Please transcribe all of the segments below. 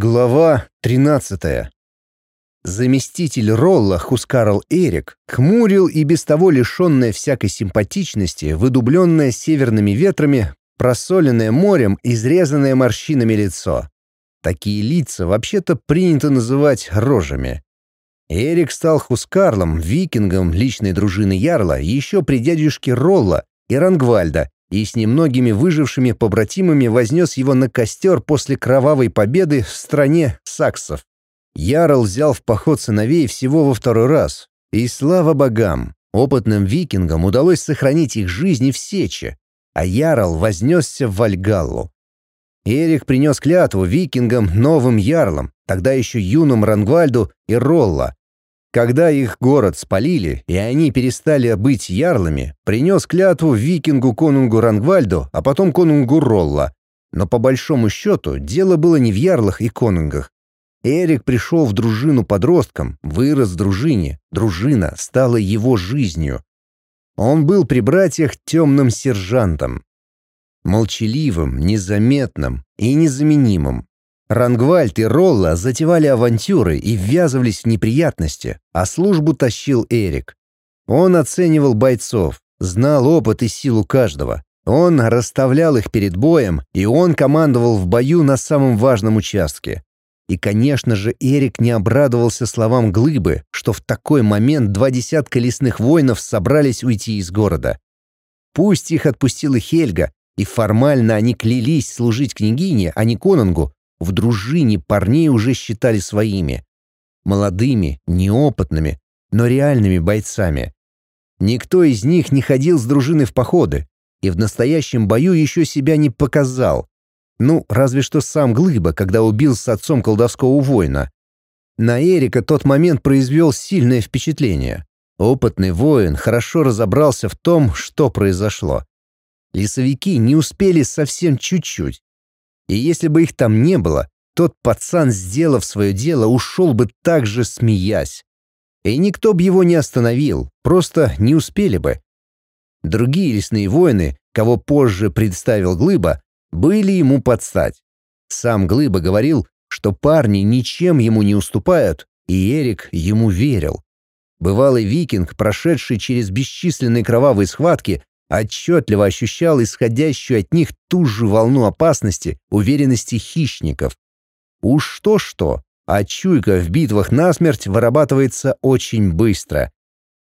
Глава 13. Заместитель Ролла Хускарл Эрик хмурил и без того лишенное всякой симпатичности, выдубленное северными ветрами, просоленное морем, изрезанное морщинами лицо. Такие лица вообще-то принято называть рожами. Эрик стал Хускарлом, викингом личной дружины Ярла еще при дядюшке Ролла и Рангвальда, и с немногими выжившими побратимами вознес его на костер после кровавой победы в стране саксов. Ярл взял в поход сыновей всего во второй раз. И слава богам, опытным викингам удалось сохранить их жизни в сече, а Ярл вознесся в Вальгаллу. Эрик принес клятву викингам новым ярлам, тогда еще юным Рангвальду и Ролла, когда их город спалили, и они перестали быть ярлами, принес клятву викингу конунгу Рангвальду, а потом конунгу Ролла. Но по большому счету дело было не в ярлах и конунгах. Эрик пришел в дружину подростком, вырос в дружине, дружина стала его жизнью. Он был при братьях темным сержантом. Молчаливым, незаметным и незаменимым. Рангвальд и Ролла затевали авантюры и ввязывались в неприятности, а службу тащил Эрик. Он оценивал бойцов, знал опыт и силу каждого. Он расставлял их перед боем, и он командовал в бою на самом важном участке. И, конечно же, Эрик не обрадовался словам Глыбы, что в такой момент два десятка лесных воинов собрались уйти из города. Пусть их отпустила Хельга, и формально они клялись служить княгине, а не конунгу, в дружине парней уже считали своими. Молодыми, неопытными, но реальными бойцами. Никто из них не ходил с дружиной в походы и в настоящем бою еще себя не показал. Ну, разве что сам Глыба, когда убил с отцом колдовского воина. На Эрика тот момент произвел сильное впечатление. Опытный воин хорошо разобрался в том, что произошло. Лесовики не успели совсем чуть-чуть, и если бы их там не было, тот пацан, сделав свое дело, ушел бы так же, смеясь. И никто бы его не остановил, просто не успели бы. Другие лесные воины, кого позже представил Глыба, были ему подстать. Сам Глыба говорил, что парни ничем ему не уступают, и Эрик ему верил. Бывалый викинг, прошедший через бесчисленные кровавые схватки, отчетливо ощущал исходящую от них ту же волну опасности, уверенности хищников. Уж что-что, а чуйка в битвах насмерть вырабатывается очень быстро.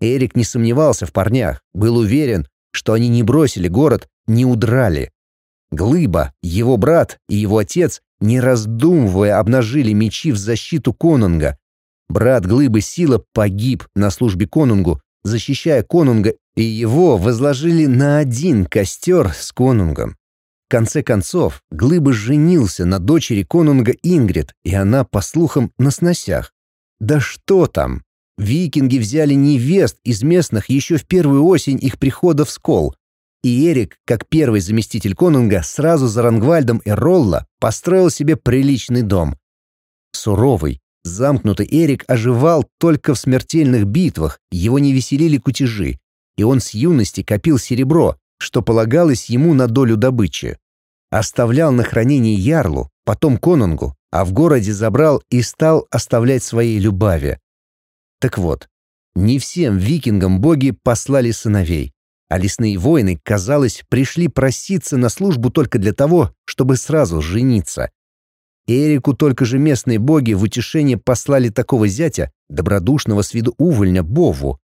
Эрик не сомневался в парнях, был уверен, что они не бросили город, не удрали. Глыба, его брат и его отец, не раздумывая, обнажили мечи в защиту конунга. Брат Глыбы Сила погиб на службе конунгу, защищая конунга и его возложили на один костер с конунгом. В конце концов, Глыба женился на дочери конунга Ингрид, и она, по слухам, на сносях. Да что там! Викинги взяли невест из местных еще в первую осень их прихода в Скол. И Эрик, как первый заместитель конунга, сразу за Рангвальдом и Ролла построил себе приличный дом. Суровый, замкнутый Эрик оживал только в смертельных битвах, его не веселили кутежи и он с юности копил серебро, что полагалось ему на долю добычи. Оставлял на хранение ярлу, потом конунгу, а в городе забрал и стал оставлять своей любави. Так вот, не всем викингам боги послали сыновей, а лесные воины, казалось, пришли проситься на службу только для того, чтобы сразу жениться. Эрику только же местные боги в утешение послали такого зятя, добродушного с виду увольня Бову,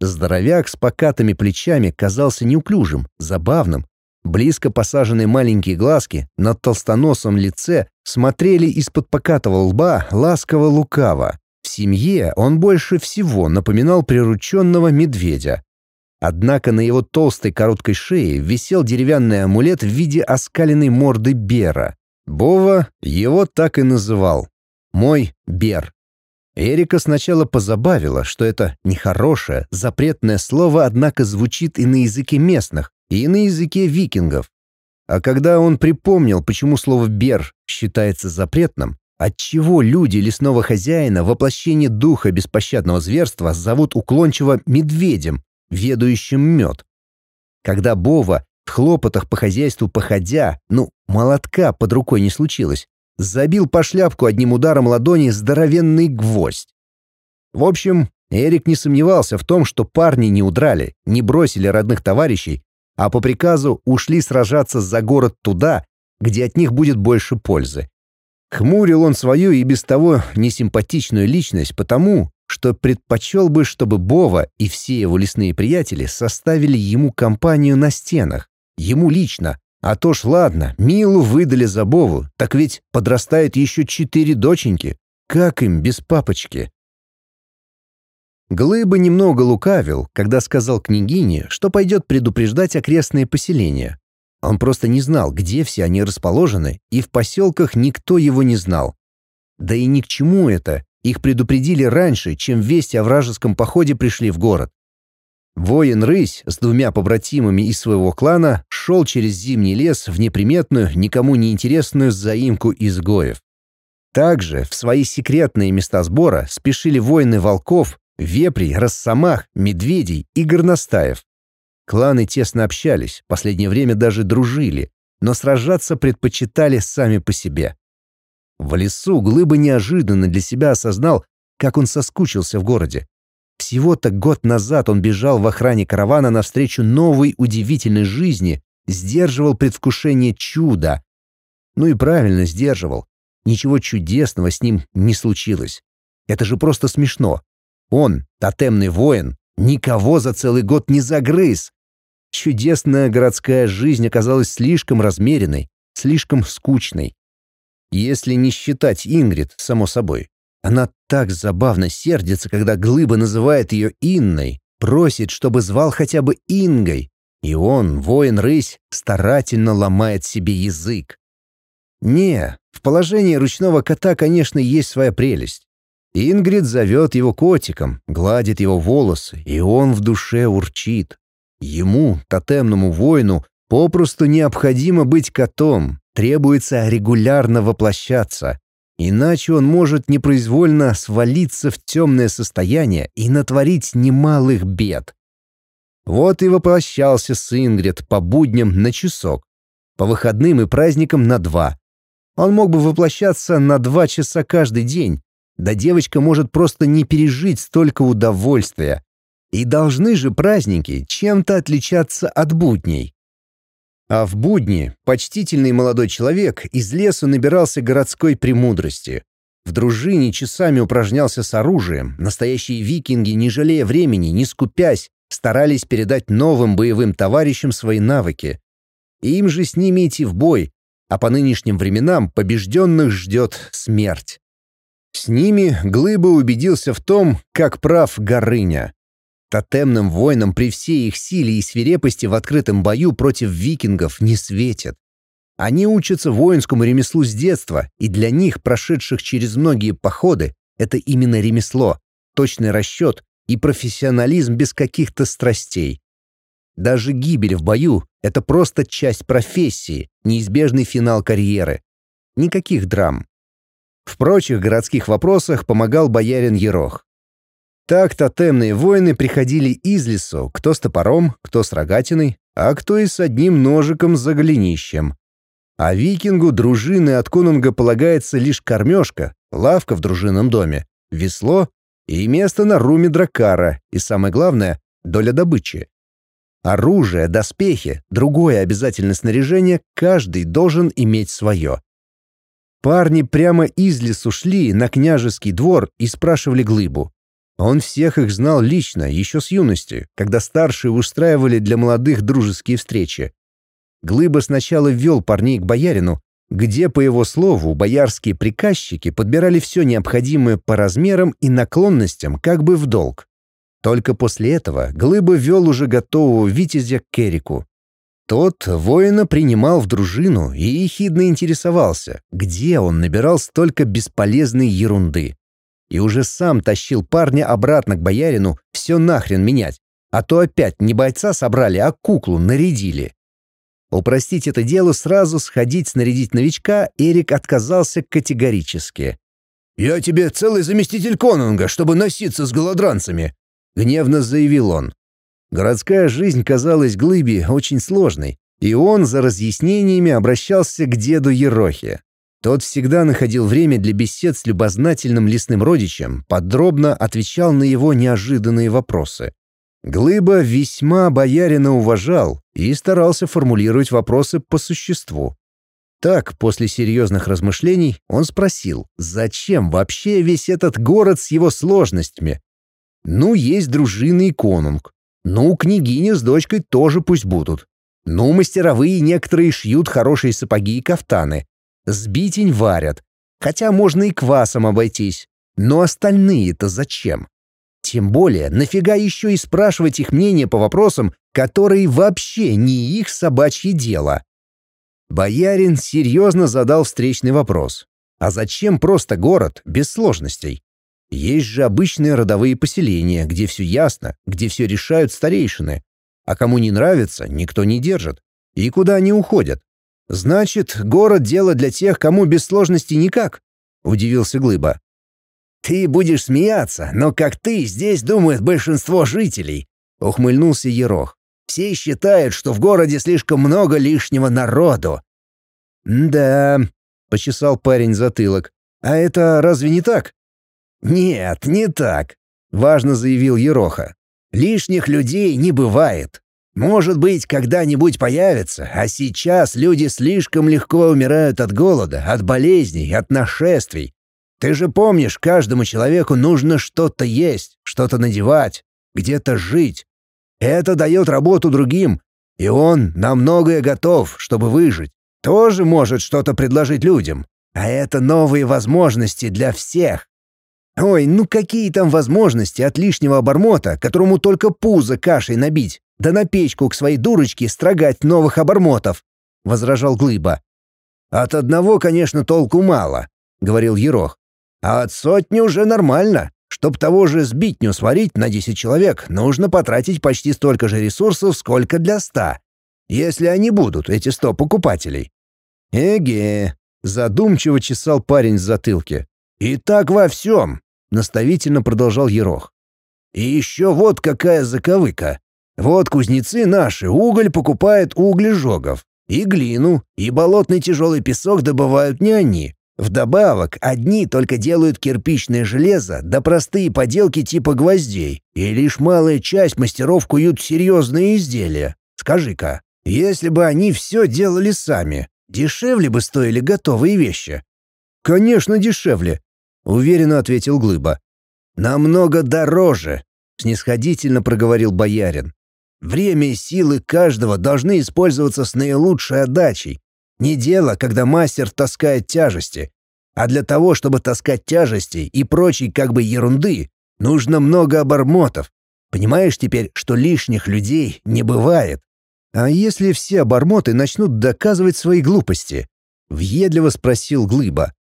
Здоровяк с покатыми плечами казался неуклюжим, забавным. Близко посаженные маленькие глазки на толстоносом лице смотрели из-под покатого лба ласково-лукаво. В семье он больше всего напоминал прирученного медведя. Однако на его толстой короткой шее висел деревянный амулет в виде оскаленной морды Бера. Бова его так и называл. «Мой Бер». Эрика сначала позабавила, что это нехорошее, запретное слово, однако звучит и на языке местных, и на языке викингов. А когда он припомнил, почему слово «бер» считается запретным, отчего люди лесного хозяина воплощение духа беспощадного зверства зовут уклончиво медведем, ведающим мед. Когда Бова в хлопотах по хозяйству походя, ну, молотка под рукой не случилось, забил по шляпку одним ударом ладони здоровенный гвоздь. В общем, Эрик не сомневался в том, что парни не удрали, не бросили родных товарищей, а по приказу ушли сражаться за город туда, где от них будет больше пользы. Хмурил он свою и без того несимпатичную личность потому, что предпочел бы, чтобы Бова и все его лесные приятели составили ему компанию на стенах, ему лично, а то ж ладно, Милу выдали за Бову, так ведь подрастает еще четыре доченьки. Как им без папочки? Глыба немного лукавил, когда сказал княгине, что пойдет предупреждать окрестные поселения. Он просто не знал, где все они расположены, и в поселках никто его не знал. Да и ни к чему это, их предупредили раньше, чем вести о вражеском походе пришли в город. Воин-рысь с двумя побратимами из своего клана шел через зимний лес в неприметную, никому не интересную заимку изгоев. Также в свои секретные места сбора спешили воины волков, вепрей, росомах, медведей и горностаев. Кланы тесно общались, последнее время даже дружили, но сражаться предпочитали сами по себе. В лесу Глыба неожиданно для себя осознал, как он соскучился в городе. Всего-то год назад он бежал в охране каравана навстречу новой удивительной жизни, сдерживал предвкушение чуда. Ну и правильно сдерживал. Ничего чудесного с ним не случилось. Это же просто смешно. Он, тотемный воин, никого за целый год не загрыз. Чудесная городская жизнь оказалась слишком размеренной, слишком скучной. Если не считать Ингрид, само собой. Она так забавно сердится, когда Глыба называет ее Инной, просит, чтобы звал хотя бы Ингой. И он, воин-рысь, старательно ломает себе язык. Не, в положении ручного кота, конечно, есть своя прелесть. Ингрид зовет его котиком, гладит его волосы, и он в душе урчит. Ему, тотемному воину, попросту необходимо быть котом, требуется регулярно воплощаться. Иначе он может непроизвольно свалиться в темное состояние и натворить немалых бед. Вот и воплощался с Ингрид по будням на часок, по выходным и праздникам на два. Он мог бы воплощаться на два часа каждый день, да девочка может просто не пережить столько удовольствия. И должны же праздники чем-то отличаться от будней. А в будни почтительный молодой человек из лесу набирался городской премудрости. В дружине часами упражнялся с оружием, настоящие викинги, не жалея времени, не скупясь, старались передать новым боевым товарищам свои навыки. Им же с ними идти в бой, а по нынешним временам побежденных ждет смерть. С ними Глыба убедился в том, как прав Горыня. Тотемным воинам при всей их силе и свирепости в открытом бою против викингов не светят. Они учатся воинскому ремеслу с детства, и для них, прошедших через многие походы, это именно ремесло, точный расчет и профессионализм без каких-то страстей. Даже гибель в бою — это просто часть профессии, неизбежный финал карьеры. Никаких драм. В прочих городских вопросах помогал боярин Ерох. Так тотемные воины приходили из лесу, кто с топором, кто с рогатиной, а кто и с одним ножиком за голенищем. А викингу дружины от конунга полагается лишь кормежка, лавка в дружинном доме, весло и место на руме дракара, и самое главное — доля добычи. Оружие, доспехи, другое обязательное снаряжение каждый должен иметь свое. Парни прямо из лесу шли на княжеский двор и спрашивали глыбу. Он всех их знал лично, еще с юности, когда старшие устраивали для молодых дружеские встречи. Глыба сначала ввел парней к боярину, где, по его слову, боярские приказчики подбирали все необходимое по размерам и наклонностям как бы в долг. Только после этого Глыба вел уже готового витязя к Керику. Тот воина принимал в дружину и ехидно интересовался, где он набирал столько бесполезной ерунды и уже сам тащил парня обратно к боярину все нахрен менять, а то опять не бойца собрали, а куклу нарядили. Упростить это дело сразу сходить снарядить новичка Эрик отказался категорически. «Я тебе целый заместитель конунга, чтобы носиться с голодранцами», — гневно заявил он. Городская жизнь казалась Глыбе очень сложной, и он за разъяснениями обращался к деду Ерохе. Тот всегда находил время для бесед с любознательным лесным родичем, подробно отвечал на его неожиданные вопросы. Глыба весьма боярина уважал и старался формулировать вопросы по существу. Так, после серьезных размышлений, он спросил, зачем вообще весь этот город с его сложностями? Ну, есть дружины и конунг. Ну, княгиня с дочкой тоже пусть будут. Ну, мастеровые некоторые шьют хорошие сапоги и кафтаны. Сбитень варят. Хотя можно и квасом обойтись. Но остальные-то зачем? Тем более, нафига еще и спрашивать их мнение по вопросам, которые вообще не их собачье дело? Боярин серьезно задал встречный вопрос. А зачем просто город, без сложностей? Есть же обычные родовые поселения, где все ясно, где все решают старейшины. А кому не нравится, никто не держит. И куда они уходят? Значит, город — дело для тех, кому без сложностей никак? Удивился Глыба. Ты будешь смеяться, но как ты, здесь думает большинство жителей. Ухмыльнулся Ерох. Все считают, что в городе слишком много лишнего народу. «Да», — почесал парень затылок. «А это разве не так?» «Нет, не так», — важно заявил Ероха. «Лишних людей не бывает. Может быть, когда-нибудь появится, а сейчас люди слишком легко умирают от голода, от болезней, от нашествий. Ты же помнишь, каждому человеку нужно что-то есть, что-то надевать, где-то жить. Это дает работу другим, и он на многое готов, чтобы выжить. Тоже может что-то предложить людям. А это новые возможности для всех. Ой, ну какие там возможности от лишнего обормота, которому только пузо кашей набить, да на печку к своей дурочке строгать новых обормотов, — возражал Глыба. От одного, конечно, толку мало, — говорил Ерох. А от сотни уже нормально. Чтоб того же сбитню сварить на 10 человек, нужно потратить почти столько же ресурсов, сколько для ста. Если они будут, эти сто покупателей. Эге, задумчиво чесал парень с затылки. И так во всем, наставительно продолжал Ерох. И еще вот какая заковыка. Вот кузнецы наши уголь покупают у углежогов. И глину, и болотный тяжелый песок добывают не они, Вдобавок, одни только делают кирпичное железо да простые поделки типа гвоздей, и лишь малая часть мастеров куют серьезные изделия. Скажи-ка, если бы они все делали сами, дешевле бы стоили готовые вещи? Конечно, дешевле, уверенно ответил Глыба. Намного дороже, снисходительно проговорил боярин. Время и силы каждого должны использоваться с наилучшей отдачей, не дело, когда мастер таскает тяжести. А для того, чтобы таскать тяжести и прочей как бы ерунды, нужно много обормотов. Понимаешь теперь, что лишних людей не бывает? А если все обормоты начнут доказывать свои глупости? Въедливо спросил Глыба.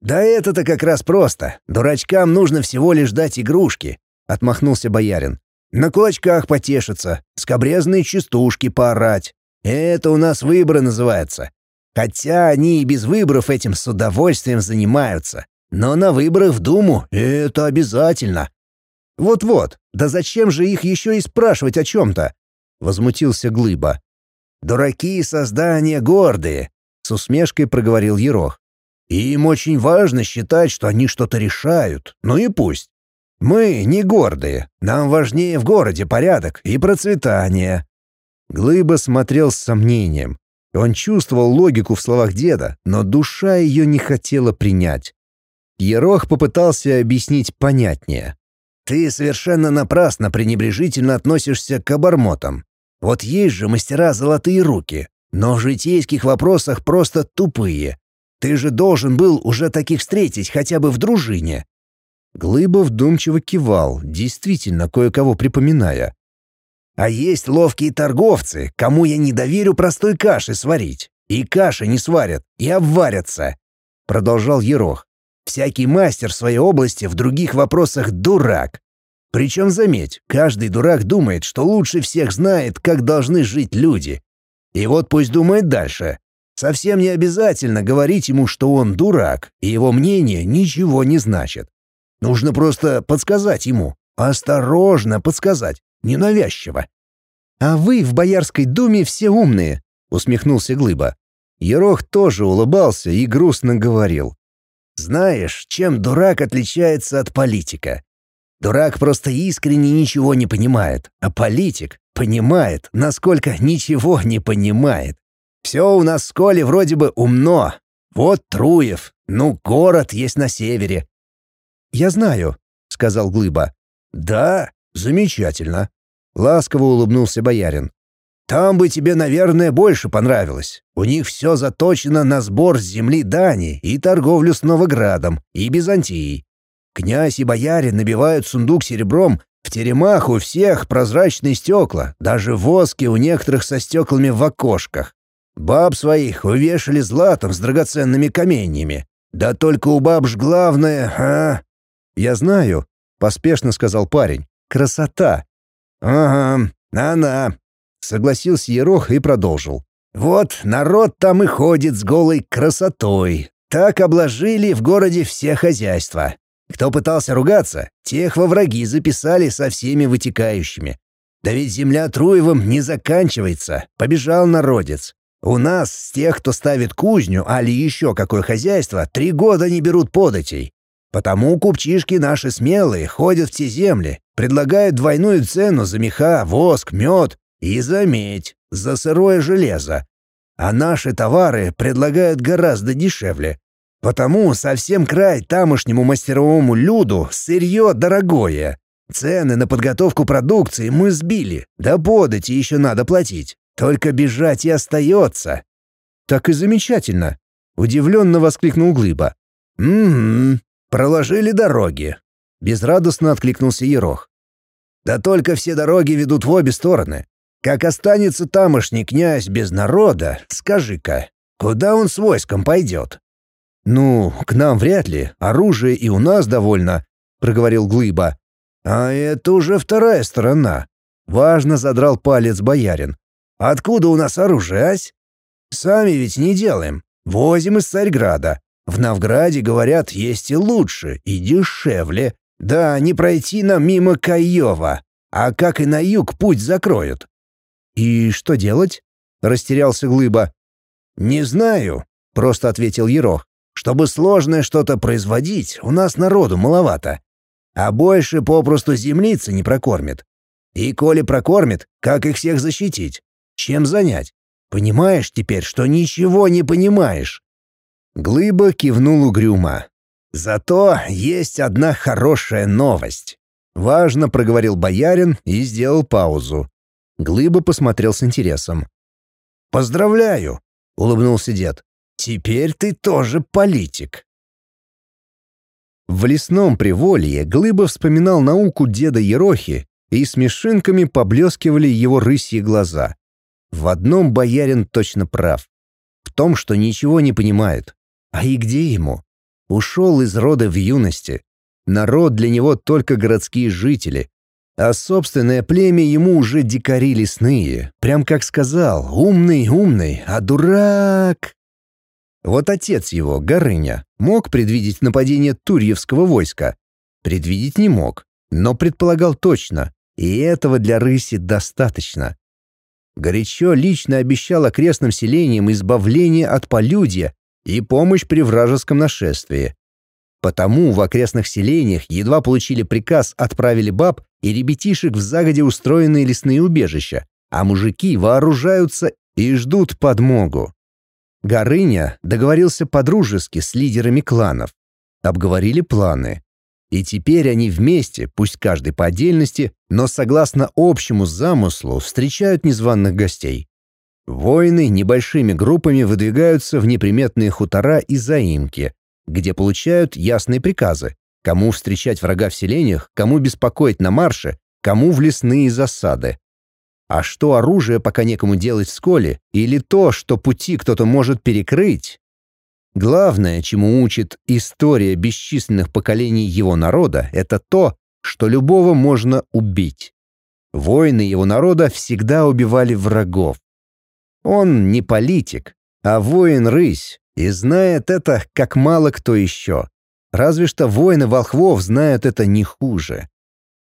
«Да это-то как раз просто. Дурачкам нужно всего лишь дать игрушки», — отмахнулся боярин. «На кулачках потешиться, скобрезные частушки поорать. Это у нас выборы называется. Хотя они и без выборов этим с удовольствием занимаются. Но на выборах в Думу это обязательно. Вот-вот, да зачем же их еще и спрашивать о чем-то? Возмутился Глыба. Дураки создания гордые, с усмешкой проговорил Ерох. Им очень важно считать, что они что-то решают. Ну и пусть. Мы не гордые. Нам важнее в городе порядок и процветание. Глыба смотрел с сомнением. Он чувствовал логику в словах деда, но душа ее не хотела принять. Ерох попытался объяснить понятнее. «Ты совершенно напрасно пренебрежительно относишься к обормотам. Вот есть же мастера золотые руки, но в житейских вопросах просто тупые. Ты же должен был уже таких встретить хотя бы в дружине». Глыба вдумчиво кивал, действительно кое-кого припоминая. А есть ловкие торговцы, кому я не доверю простой каши сварить. И каши не сварят, и обварятся. Продолжал Ерох. Всякий мастер в своей области в других вопросах дурак. Причем, заметь, каждый дурак думает, что лучше всех знает, как должны жить люди. И вот пусть думает дальше. Совсем не обязательно говорить ему, что он дурак, и его мнение ничего не значит. Нужно просто подсказать ему. Осторожно подсказать ненавязчиво. «А вы в Боярской думе все умные», — усмехнулся Глыба. Ерох тоже улыбался и грустно говорил. «Знаешь, чем дурак отличается от политика? Дурак просто искренне ничего не понимает, а политик понимает, насколько ничего не понимает. Все у нас в школе вроде бы умно. Вот Труев, ну, город есть на севере». «Я знаю», — сказал Глыба. «Да, замечательно», — ласково улыбнулся боярин. «Там бы тебе, наверное, больше понравилось. У них все заточено на сбор с земли дани и торговлю с Новоградом и Византией. Князь и бояре набивают сундук серебром, в теремах у всех прозрачные стекла, даже воски у некоторых со стеклами в окошках. Баб своих увешали златом с драгоценными каменьями. Да только у баб ж главное, а...» «Я знаю», — поспешно сказал парень. «Красота». «Ага, она», — согласился Ерох и продолжил. «Вот народ там и ходит с голой красотой. Так обложили в городе все хозяйства. Кто пытался ругаться, тех во враги записали со всеми вытекающими. Да ведь земля Труевым не заканчивается, побежал народец. У нас с тех, кто ставит кузню, али еще какое хозяйство, три года не берут податей. Потому купчишки наши смелые ходят в те земли, предлагают двойную цену за меха, воск, мед и за медь, за сырое железо. А наши товары предлагают гораздо дешевле. Потому совсем край тамошнему мастеровому люду сырье дорогое. Цены на подготовку продукции мы сбили, да подати еще надо платить. Только бежать и остается». «Так и замечательно», — удивленно воскликнул Глыба. «Угу, проложили дороги», — безрадостно откликнулся Ерох. «Да только все дороги ведут в обе стороны. Как останется тамошний князь без народа, скажи-ка, куда он с войском пойдет?» «Ну, к нам вряд ли. Оружие и у нас довольно», — проговорил Глыба. «А это уже вторая сторона». Важно задрал палец боярин. «Откуда у нас оружие, ась? Сами ведь не делаем. Возим из Царьграда. В Новграде, говорят, есть и лучше, и дешевле. Да, не пройти нам мимо Каева. А как и на юг путь закроют». «И что делать?» — растерялся Глыба. «Не знаю», — просто ответил Ерох. Чтобы сложное что-то производить, у нас народу маловато. А больше попросту землицы не прокормит. И коли прокормит, как их всех защитить? Чем занять? Понимаешь теперь, что ничего не понимаешь?» Глыба кивнул угрюмо. «Зато есть одна хорошая новость». Важно проговорил боярин и сделал паузу. Глыба посмотрел с интересом. «Поздравляю!» — улыбнулся дед. Теперь ты тоже политик. В лесном приволье Глыба вспоминал науку деда Ерохи, и смешинками поблескивали его рысьи глаза. В одном боярин точно прав. В том, что ничего не понимает. А и где ему? Ушел из рода в юности. Народ для него только городские жители. А собственное племя ему уже дикари лесные. Прям как сказал, умный, умный, а дурак. Вот отец его, Горыня, мог предвидеть нападение Турьевского войска. Предвидеть не мог, но предполагал точно, и этого для рыси достаточно. Горячо лично обещал окрестным селениям избавление от полюдья и помощь при вражеском нашествии. Потому в окрестных селениях едва получили приказ, отправили баб и ребятишек в загоде устроенные лесные убежища, а мужики вооружаются и ждут подмогу. Горыня договорился по-дружески с лидерами кланов. Обговорили планы. И теперь они вместе, пусть каждый по отдельности, но согласно общему замыслу, встречают незваных гостей. Воины небольшими группами выдвигаются в неприметные хутора и заимки, где получают ясные приказы, кому встречать врага в селениях, кому беспокоить на марше, кому в лесные засады. А что оружие пока некому делать в сколе, или то, что пути кто-то может перекрыть? Главное, чему учит история бесчисленных поколений его народа, это то, что любого можно убить. Воины его народа всегда убивали врагов. Он не политик, а воин-рысь, и знает это, как мало кто еще. Разве что воины волхвов знают это не хуже.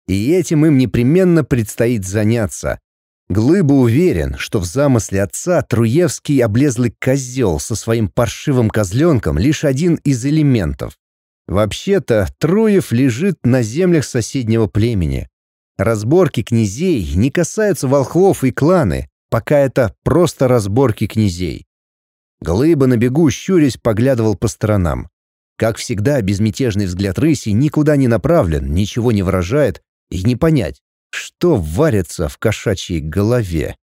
И этим им непременно предстоит заняться, Глыба уверен, что в замысле отца Труевский облезлый козел со своим паршивым козленком лишь один из элементов. Вообще-то Труев лежит на землях соседнего племени. Разборки князей не касаются волхвов и кланы, пока это просто разборки князей. Глыба на бегу, щурясь, поглядывал по сторонам. Как всегда, безмятежный взгляд рыси никуда не направлен, ничего не выражает, и не понять, что варится в кошачьей голове.